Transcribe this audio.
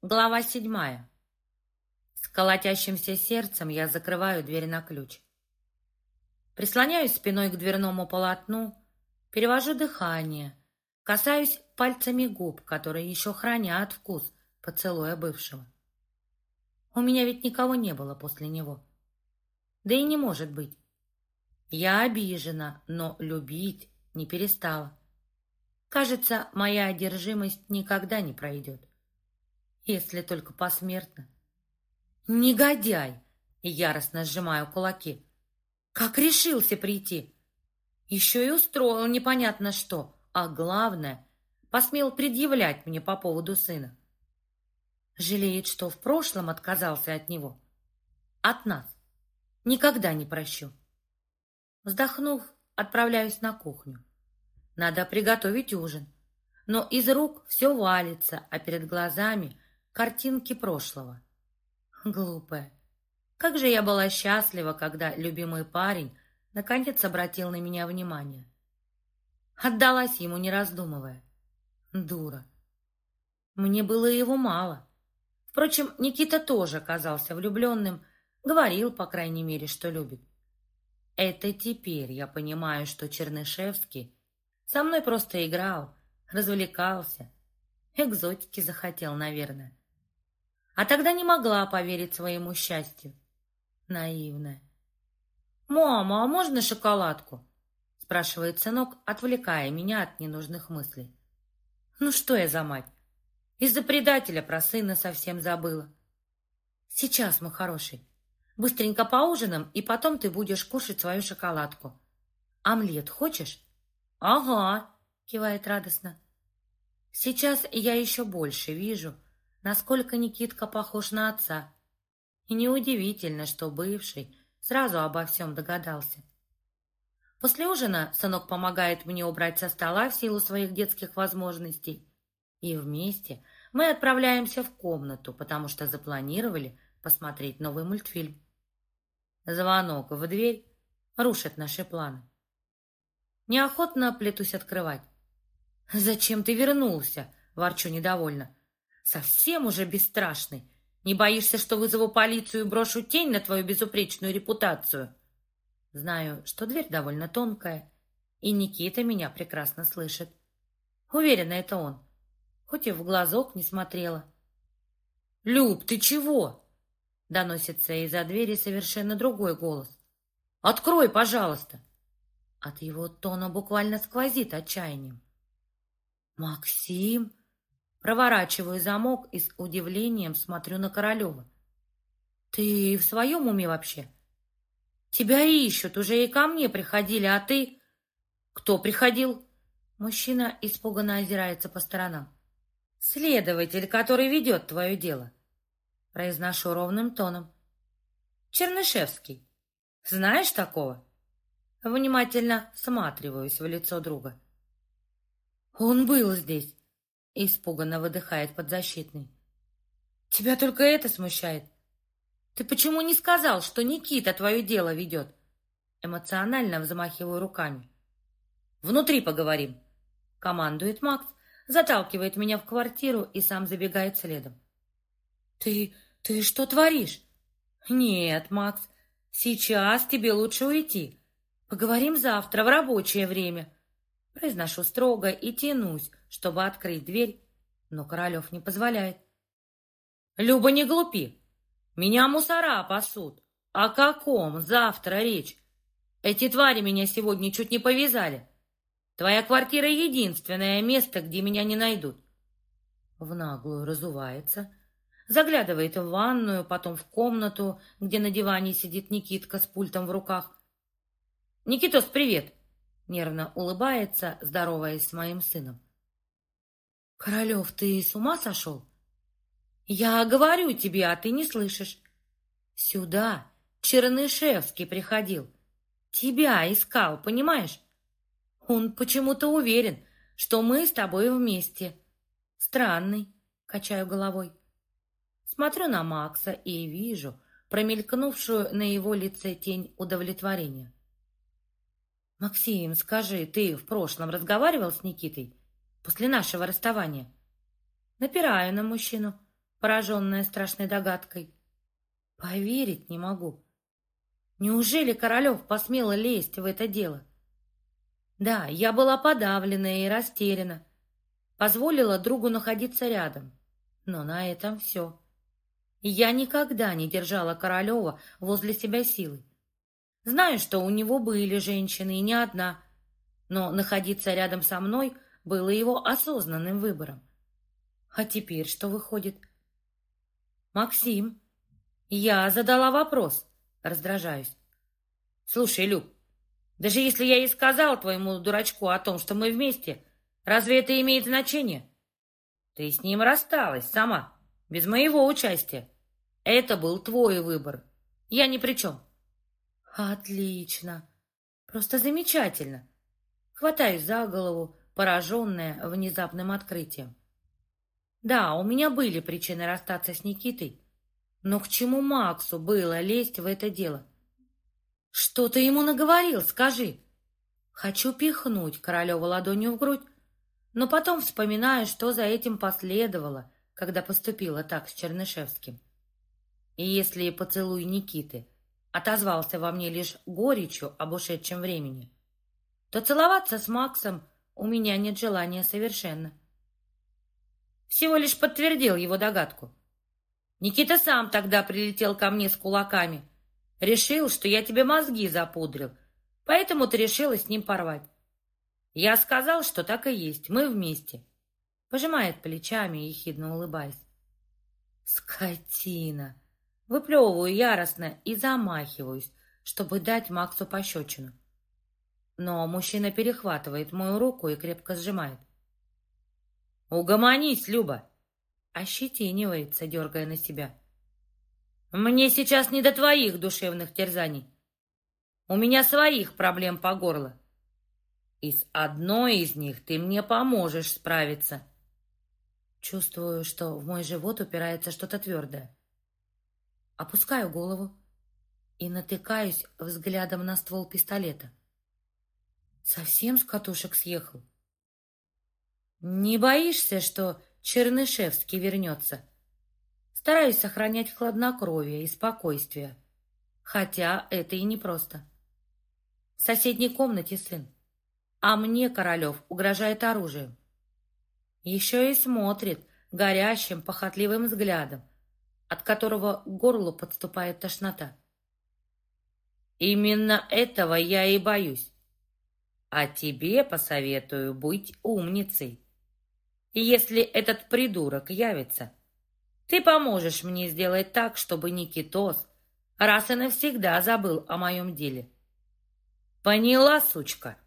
Глава седьмая. С колотящимся сердцем я закрываю дверь на ключ. Прислоняюсь спиной к дверному полотну, перевожу дыхание, касаюсь пальцами губ, которые еще хранят вкус поцелуя бывшего. У меня ведь никого не было после него. Да и не может быть. Я обижена, но любить не перестала. Кажется, моя одержимость никогда не пройдет если только посмертно. Негодяй! Яростно сжимаю кулаки. Как решился прийти? Еще и устроил непонятно что, а главное, посмел предъявлять мне по поводу сына. Жалеет, что в прошлом отказался от него. От нас. Никогда не прощу. Вздохнув, отправляюсь на кухню. Надо приготовить ужин. Но из рук все валится, а перед глазами картинки прошлого. Глупая. Как же я была счастлива, когда любимый парень наконец обратил на меня внимание. Отдалась ему, не раздумывая. Дура. Мне было его мало. Впрочем, Никита тоже оказался влюбленным, говорил, по крайней мере, что любит. Это теперь я понимаю, что Чернышевский со мной просто играл, развлекался, экзотики захотел, наверное. А тогда не могла поверить своему счастью. Наивная. «Мама, а можно шоколадку?» спрашивает сынок, отвлекая меня от ненужных мыслей. «Ну что я за мать? Из-за предателя про сына совсем забыла. Сейчас, мой хороший, быстренько поужинаем, и потом ты будешь кушать свою шоколадку. Омлет хочешь?» «Ага», кивает радостно. «Сейчас я еще больше вижу, Насколько Никитка похож на отца. И неудивительно, что бывший сразу обо всем догадался. После ужина сынок помогает мне убрать со стола в силу своих детских возможностей. И вместе мы отправляемся в комнату, потому что запланировали посмотреть новый мультфильм. Звонок в дверь рушит наши планы. Неохотно плетусь открывать. «Зачем ты вернулся?» – ворчу недовольно. Совсем уже бесстрашный. Не боишься, что вызову полицию и брошу тень на твою безупречную репутацию? Знаю, что дверь довольно тонкая, и Никита меня прекрасно слышит. Уверена, это он. Хоть и в глазок не смотрела. «Люб, ты чего?» Доносится из-за двери совершенно другой голос. «Открой, пожалуйста!» От его тона буквально сквозит отчаянием. «Максим!» Проворачиваю замок и с удивлением смотрю на Королева. «Ты в своем уме вообще?» «Тебя ищут, уже и ко мне приходили, а ты...» «Кто приходил?» Мужчина испуганно озирается по сторонам. «Следователь, который ведет твое дело», — произношу ровным тоном. «Чернышевский. Знаешь такого?» Внимательно всматриваюсь в лицо друга. «Он был здесь. Испуганно выдыхает подзащитный. Тебя только это смущает? Ты почему не сказал, что Никита твое дело ведет? Эмоционально взмахиваю руками. Внутри поговорим. Командует Макс, заталкивает меня в квартиру и сам забегает следом. Ты, ты что творишь? Нет, Макс, сейчас тебе лучше уйти. Поговорим завтра в рабочее время. Произношу строго и тянусь, чтобы открыть дверь, но Королев не позволяет. «Люба, не глупи! Меня мусора пасут! О каком завтра речь? Эти твари меня сегодня чуть не повязали. Твоя квартира — единственное место, где меня не найдут». В наглую разувается, заглядывает в ванную, потом в комнату, где на диване сидит Никитка с пультом в руках. «Никитос, привет!» нервно улыбается, здороваясь с моим сыном. «Королев, ты с ума сошел?» «Я говорю тебе, а ты не слышишь». «Сюда Чернышевский приходил. Тебя искал, понимаешь? Он почему-то уверен, что мы с тобой вместе. Странный», — качаю головой. Смотрю на Макса и вижу промелькнувшую на его лице тень удовлетворения. «Максим, скажи, ты в прошлом разговаривал с Никитой?» после нашего расставания. Напираю на мужчину. пораженная страшной догадкой. Поверить не могу. Неужели Королев посмела лезть в это дело? Да, я была подавлена и растеряна. Позволила другу находиться рядом. Но на этом все. Я никогда не держала Королева возле себя силой. Знаю, что у него были женщины, и не одна, но находиться рядом со мной было его осознанным выбором. А теперь что выходит? «Максим, я задала вопрос», — раздражаюсь. «Слушай, Люк, даже если я и сказал твоему дурачку о том, что мы вместе, разве это имеет значение? Ты с ним рассталась сама, без моего участия. Это был твой выбор. Я ни при чем. Отлично. Просто замечательно. Хватаюсь за голову, пораженная внезапным открытием. Да, у меня были причины расстаться с Никитой, но к чему Максу было лезть в это дело? Что ты ему наговорил, скажи? Хочу пихнуть королеву ладонью в грудь, но потом вспоминаю, что за этим последовало, когда поступила так с Чернышевским. И если поцелуй Никиты — отозвался во мне лишь горечью об ушедшем времени, то целоваться с Максом у меня нет желания совершенно. Всего лишь подтвердил его догадку. Никита сам тогда прилетел ко мне с кулаками. Решил, что я тебе мозги запудрил, поэтому ты решила с ним порвать. Я сказал, что так и есть, мы вместе. Пожимает плечами, ехидно улыбаясь. Скотина! Выплевываю яростно и замахиваюсь, чтобы дать Максу пощечину. Но мужчина перехватывает мою руку и крепко сжимает. «Угомонись, Люба!» Ощетинивается, дергая на себя. «Мне сейчас не до твоих душевных терзаний. У меня своих проблем по горло. И с одной из них ты мне поможешь справиться». Чувствую, что в мой живот упирается что-то твердое. Опускаю голову и натыкаюсь взглядом на ствол пистолета. Совсем с катушек съехал. Не боишься, что Чернышевский вернется? Стараюсь сохранять хладнокровие и спокойствие, хотя это и непросто. В соседней комнате сын, а мне Королев угрожает оружием. Еще и смотрит горящим, похотливым взглядом, от которого горло подступает тошнота. Именно этого я и боюсь. А тебе посоветую быть умницей. И если этот придурок явится, ты поможешь мне сделать так, чтобы Никитос раз и навсегда забыл о моем деле. Поняла, сучка?»